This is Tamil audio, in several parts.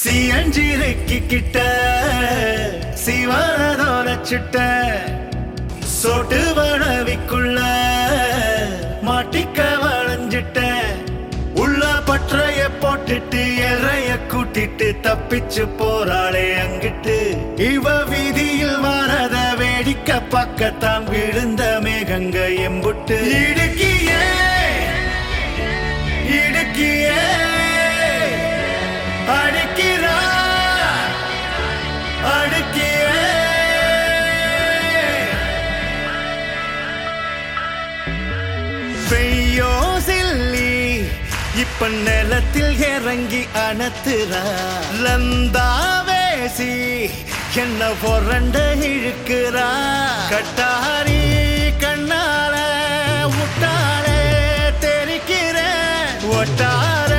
சியஞ்சிரைக்கு கிட்ட சிவனதோட சிட்ட சொட்டு வளவிக்குள்ள மாட்டிக்க வளைஞ்சிட்ட. உள்ள பற்றைய போட்டுட்டு எறைய கூட்டிட்டு தப்பிச்சு போறாளே அங்கிட்டு. இவ வீதியில் வரத வேடிக்கை பக்கத்தான் விழுந்த மேகங்க எம்புட்டு. இடுக்கி பெய்யோ சில்லி இப்ப நிலத்தில் இறங்கி அணத்துறா லந்தாவேசி என்ன பொறண்ட இழுக்கிறா? கட்டாரி கண்ணால முட்டாளே தெரிக்கிற ஒட்டார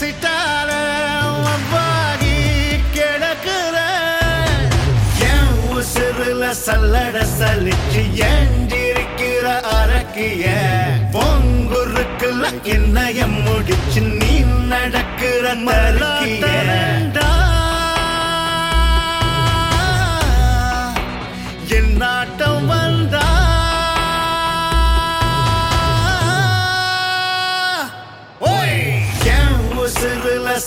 சிட்டால வவ்வாகி கிடக்குற. என் உசுருல சல்லட சலிச்சு ஏண்டிருக்கிற அரக்கிய பொங்குருக்குல என்னையம் முடிச்சு நீ நடக்கிற மலக்கிய என் நாட்டம் வந்தா. ஓய்!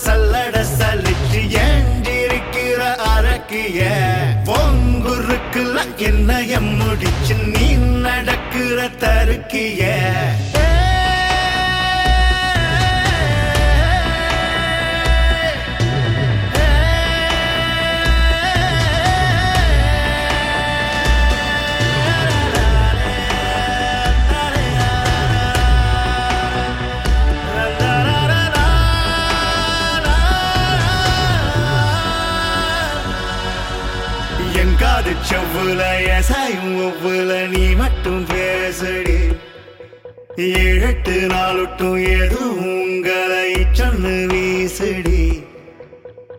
சல்லட சலிச்சு ஏண்டிருக்கிற அரக்கிய. பொங்குருக்குல முடிச்சு நீ நடக்கிற தருக்கிய என் காது செவ்வுல எசாயும் ஒவ்வொல நீ மட்டும் பேசடி. ஏழெட்டு நாளுட்டும் எதுவும் உங்களை சொன்னு வீசடி.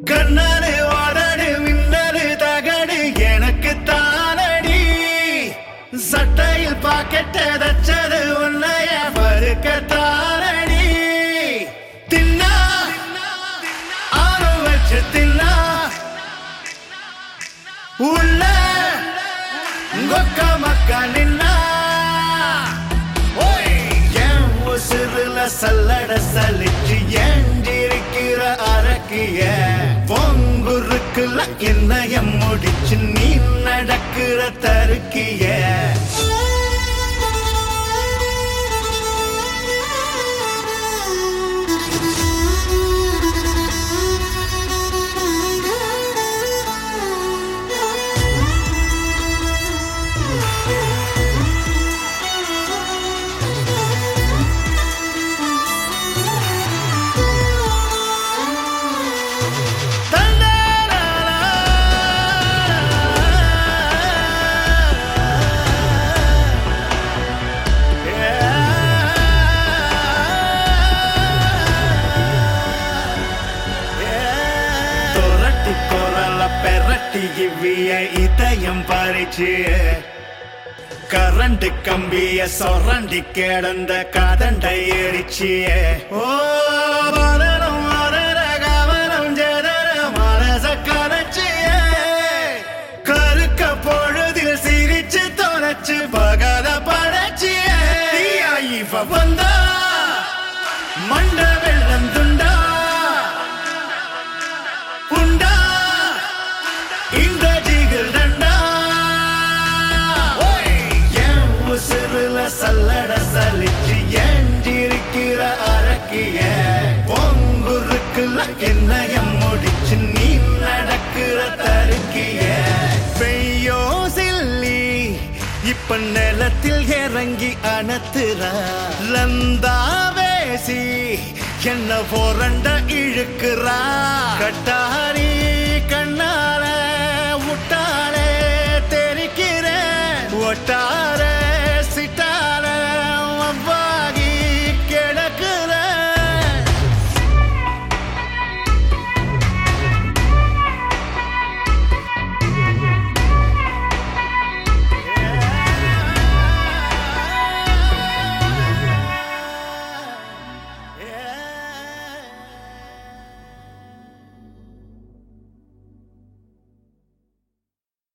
கண்ணாடு வாடாடு மின்னடு தகடு எனக்கு தானடி. சட்டையில் பாக்கெட்டு தச்சது உன்னைய பருக்கத்தான சல்லட சலிச்சு ஏண்டிருக்கிற அரக்கிய. பொங்குருக்குல என்னைய முடிச்சு நீ நடக்கிற தருக்கிய. பெரட்டி இவ்விய இதயம் பறிச்சு. கரண்ட் கம்பிய சொரண்டி கிடந்த கதண்டை எரிச்சிய ஓ மரணம் மரண கவனம் ஜெதர மனச கரைச்சிய கருக்க பொழுதில் சிரிச்சு தொலைச்சு பகல படைச்சிய வந்த இறங்கிய பெய்யோ சில்லி இப்ப நிலத்தில் இறங்கி அணத்துற லந்தாவேசி என்ன போரண்ட இழுக்கிறா? கட்டாரி கண்ணால முட்டாளே தெரிக்கிற ஒட்டார